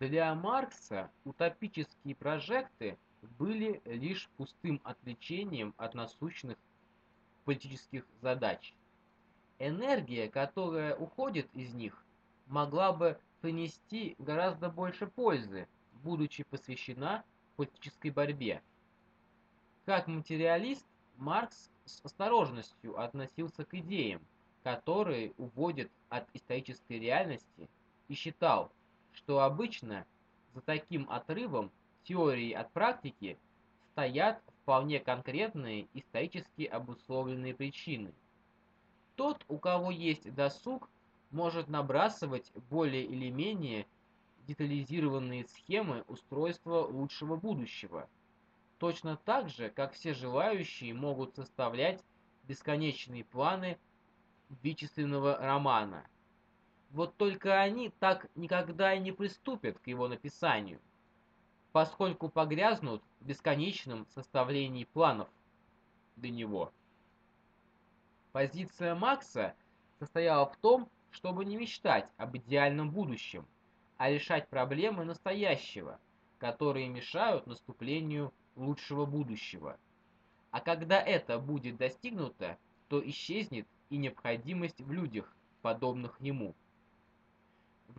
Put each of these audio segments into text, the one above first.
Для Маркса утопические прожекты были лишь пустым отвлечением от насущных политических задач. Энергия, которая уходит из них, могла бы принести гораздо больше пользы, будучи посвящена политической борьбе. Как материалист, Маркс с осторожностью относился к идеям, которые уводят от исторической реальности, и считал, что обычно за таким отрывом теории от практики стоят вполне конкретные исторически обусловленные причины. Тот, у кого есть досуг, может набрасывать более или менее детализированные схемы устройства лучшего будущего, точно так же, как все желающие могут составлять бесконечные планы вычисленного романа. Вот только они так никогда и не приступят к его написанию, поскольку погрязнут в бесконечном составлении планов для него. Позиция Макса состояла в том, чтобы не мечтать об идеальном будущем, а решать проблемы настоящего, которые мешают наступлению лучшего будущего. А когда это будет достигнуто, то исчезнет и необходимость в людях, подобных ему.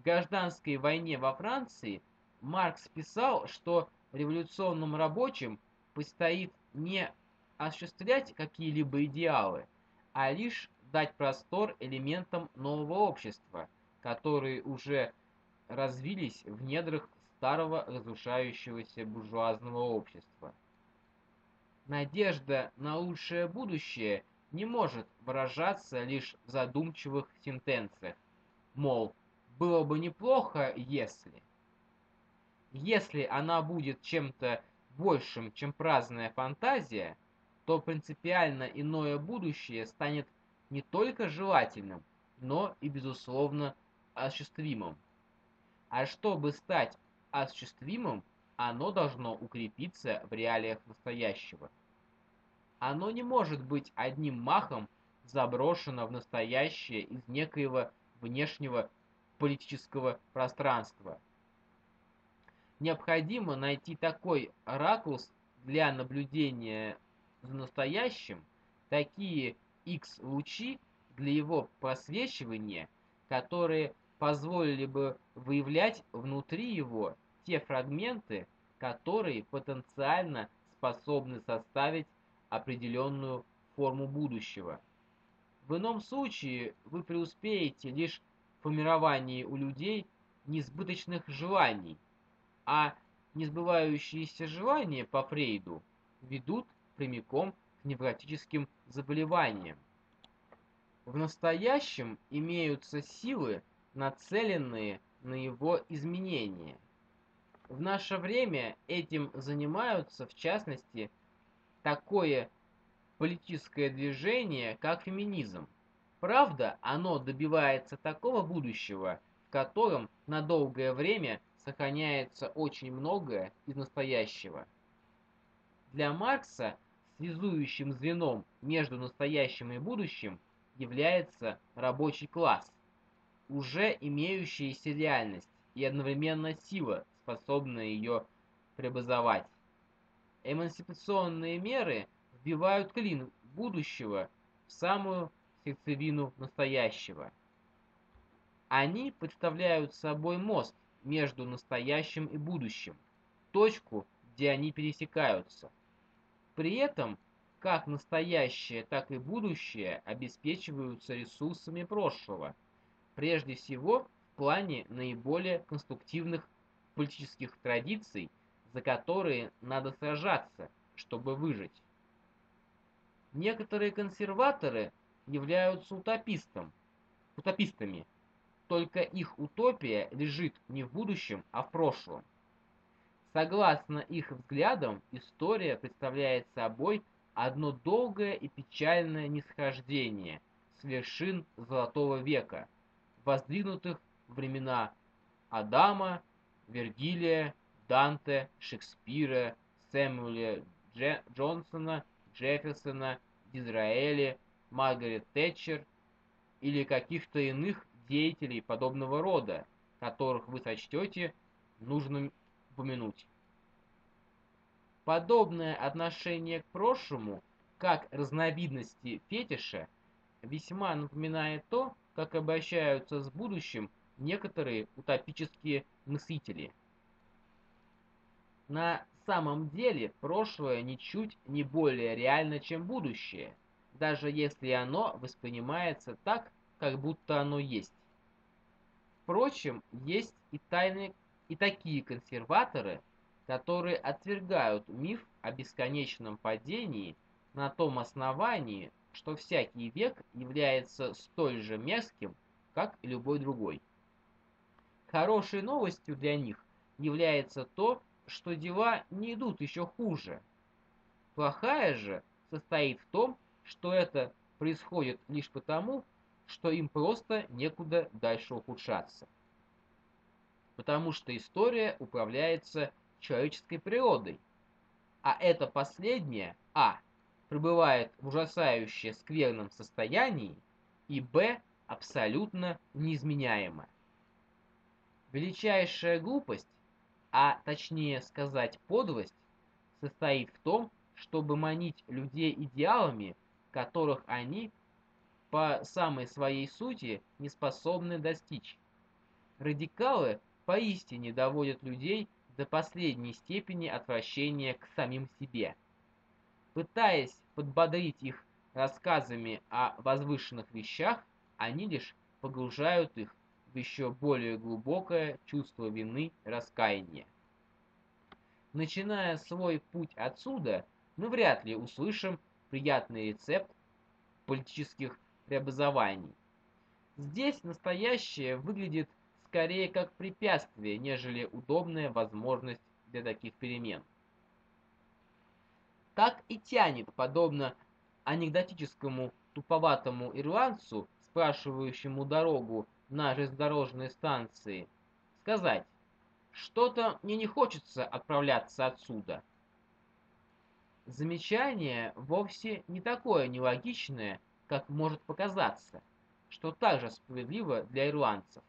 В гражданской войне во Франции Маркс писал, что революционным рабочим предстоит не осуществлять какие-либо идеалы, а лишь дать простор элементам нового общества, которые уже развились в недрах старого разрушающегося буржуазного общества. Надежда на лучшее будущее не может выражаться лишь в задумчивых сентенциях, мол, было бы неплохо, если... Если она будет чем-то большим, чем праздная фантазия, то принципиально иное будущее станет не только желательным, но и, безусловно, осуществимым. А чтобы стать осуществимым, оно должно укрепиться в реалиях настоящего. Оно не может быть одним махом заброшено в настоящее из некоего внешнего политического пространства. Необходимо найти такой ракурс для наблюдения за настоящим, такие X-лучи для его просвечивания, которые позволили бы выявлять внутри его те фрагменты, которые потенциально способны составить определенную форму будущего. В ином случае вы преуспеете лишь формировании у людей несбыточных желаний, а несбывающиеся желания по Фрейду ведут прямиком к невротическим заболеваниям. В настоящем имеются силы, нацеленные на его изменение. В наше время этим занимаются, в частности, такое политическое движение, как феминизм. Правда, оно добивается такого будущего, в котором на долгое время сохраняется очень многое из настоящего. Для Маркса связующим звеном между настоящим и будущим является рабочий класс, уже имеющаяся реальность и одновременно сила, способная ее преобразовать. Эмансипационные меры вбивают клин будущего в самую сердцевину настоящего. Они представляют собой мост между настоящим и будущим, точку, где они пересекаются – при этом как настоящее, так и будущее обеспечиваются ресурсами прошлого, прежде всего в плане наиболее конструктивных политических традиций, за которые надо сражаться, чтобы выжить. Некоторые консерваторы являются утопистом, утопистами, только их утопия лежит не в будущем, а в прошлом. Согласно их взглядам, история представляет собой одно долгое и печальное нисхождение с вершин Золотого века, воздвигнутых времена Адама, Вергилия, Данте, Шекспира, Сэмюэля Дж Джонсона, Джефферсона, Дизраэли, Маргарет Тэтчер или каких-то иных деятелей подобного рода, которых вы сочтете нужно упомянуть. Подобное отношение к прошлому, как разновидности фетиша, весьма напоминает то, как обращаются с будущим некоторые утопические мыслители. На самом деле прошлое ничуть не более реально, чем будущее, даже если оно воспринимается так, как будто оно есть. Впрочем, есть и тайные и такие консерваторы, которые отвергают миф о бесконечном падении на том основании, что всякий век является столь же мерзким, как и любой другой. Хорошей новостью для них является то, что дела не идут еще хуже. Плохая же состоит в том, что это происходит лишь потому, что им просто некуда дальше ухудшаться. Потому что история управляется человеческой природой, а это последнее, а, пребывает в ужасающе скверном состоянии, и б, абсолютно неизменяемо. Величайшая глупость, а точнее сказать подлость, состоит в том, чтобы манить людей идеалами, которых они по самой своей сути не способны достичь. Радикалы поистине доводят людей до последней степени отвращения к самим себе. Пытаясь подбодрить их рассказами о возвышенных вещах, они лишь погружают их в еще более глубокое чувство вины и раскаяния. Начиная свой путь отсюда, мы вряд ли услышим приятный рецепт политических преобразований. Здесь настоящее выглядит скорее как препятствие, нежели удобная возможность для таких перемен. Так и тянет, подобно анекдотическому туповатому ирландцу, спрашивающему дорогу на железнодорожной станции, сказать, что-то мне не хочется отправляться отсюда. Замечание вовсе не такое нелогичное, как может показаться, что также справедливо для ирландцев.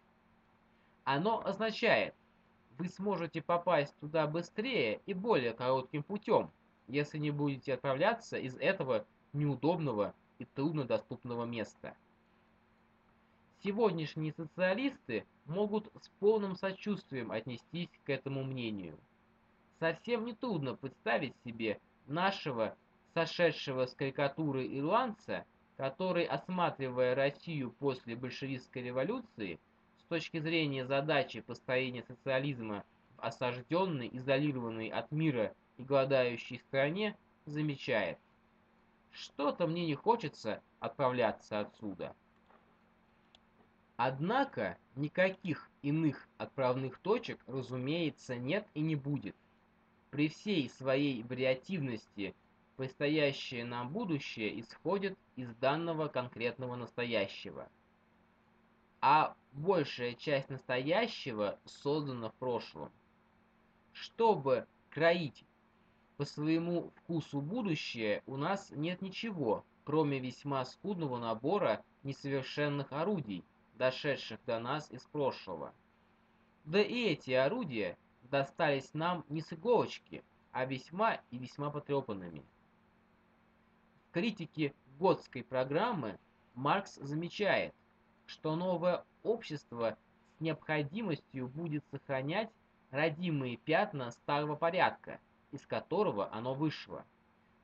Оно означает, вы сможете попасть туда быстрее и более коротким путем, если не будете отправляться из этого неудобного и труднодоступного места. Сегодняшние социалисты могут с полным сочувствием отнестись к этому мнению. Совсем не трудно представить себе нашего, сошедшего с карикатуры ирландца, который, осматривая Россию после большевистской революции, с точки зрения задачи построения социализма в осажденной, изолированной от мира и голодающей стране, замечает, что-то мне не хочется отправляться отсюда. Однако никаких иных отправных точек, разумеется, нет и не будет. При всей своей вариативности предстоящее нам будущее исходит из данного конкретного настоящего. А большая часть настоящего создана в прошлом. Чтобы кроить по своему вкусу будущее, у нас нет ничего, кроме весьма скудного набора несовершенных орудий, дошедших до нас из прошлого. Да и эти орудия достались нам не с иголочки, а весьма и весьма потрепанными. В критике Готской программы Маркс замечает, что новое общество с необходимостью будет сохранять родимые пятна старого порядка, из которого оно вышло.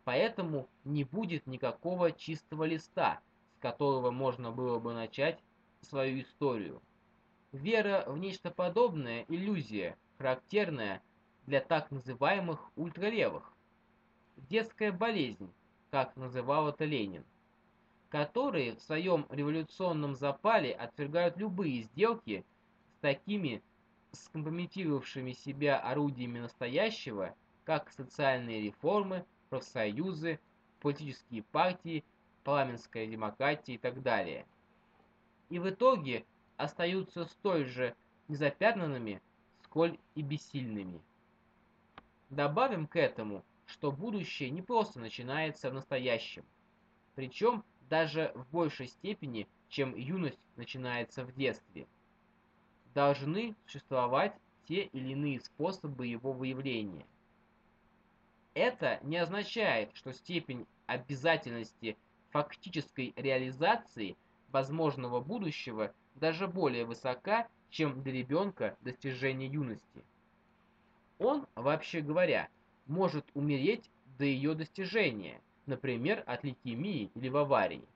Поэтому не будет никакого чистого листа, с которого можно было бы начать свою историю. Вера в нечто подобное – иллюзия, характерная для так называемых ультралевых. Детская болезнь, как называл это Ленин, которые в своем революционном запале отвергают любые сделки с такими скомпрометировавшими себя орудиями настоящего, как социальные реформы, профсоюзы, политические партии, парламентская демократия и так далее – и в итоге остаются столь же незапятнанными, сколь и бессильными. Добавим к этому, что будущее не просто начинается в настоящем, причем даже в большей степени, чем юность начинается в детстве. Должны существовать те или иные способы его выявления. Это не означает, что степень обязательности фактической реализации возможного будущего даже более высока, чем для ребенка достижения юности. Он, вообще говоря, может умереть до ее достижения, например, от лейкемии или в аварии.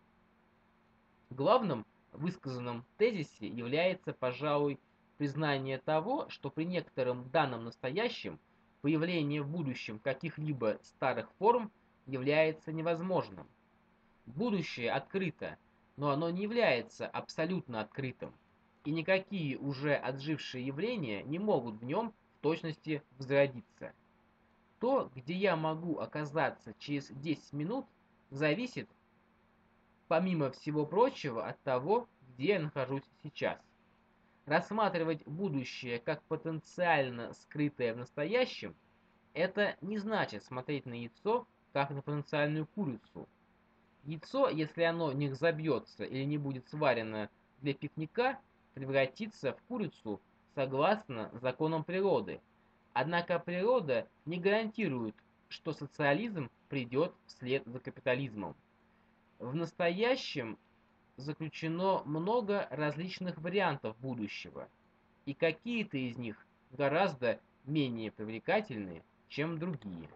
Главным высказанном тезисе является, пожалуй, признание того, что при некотором данном настоящем появление в будущем каких-либо старых форм является невозможным. Будущее открыто, но оно не является абсолютно открытым, и никакие уже отжившие явления не могут в нем в точности возродиться. То, где я могу оказаться через 10 минут, зависит, помимо всего прочего, от того, где я нахожусь сейчас. Рассматривать будущее как потенциально скрытое в настоящем, это не значит смотреть на яйцо как на потенциальную курицу. Яйцо, если оно не разобьется или не будет сварено для пикника, превратится в курицу согласно законам природы. Однако природа не гарантирует, что социализм придет вслед за капитализмом. В настоящем заключено много различных вариантов будущего, и какие-то из них гораздо менее привлекательные, чем другие.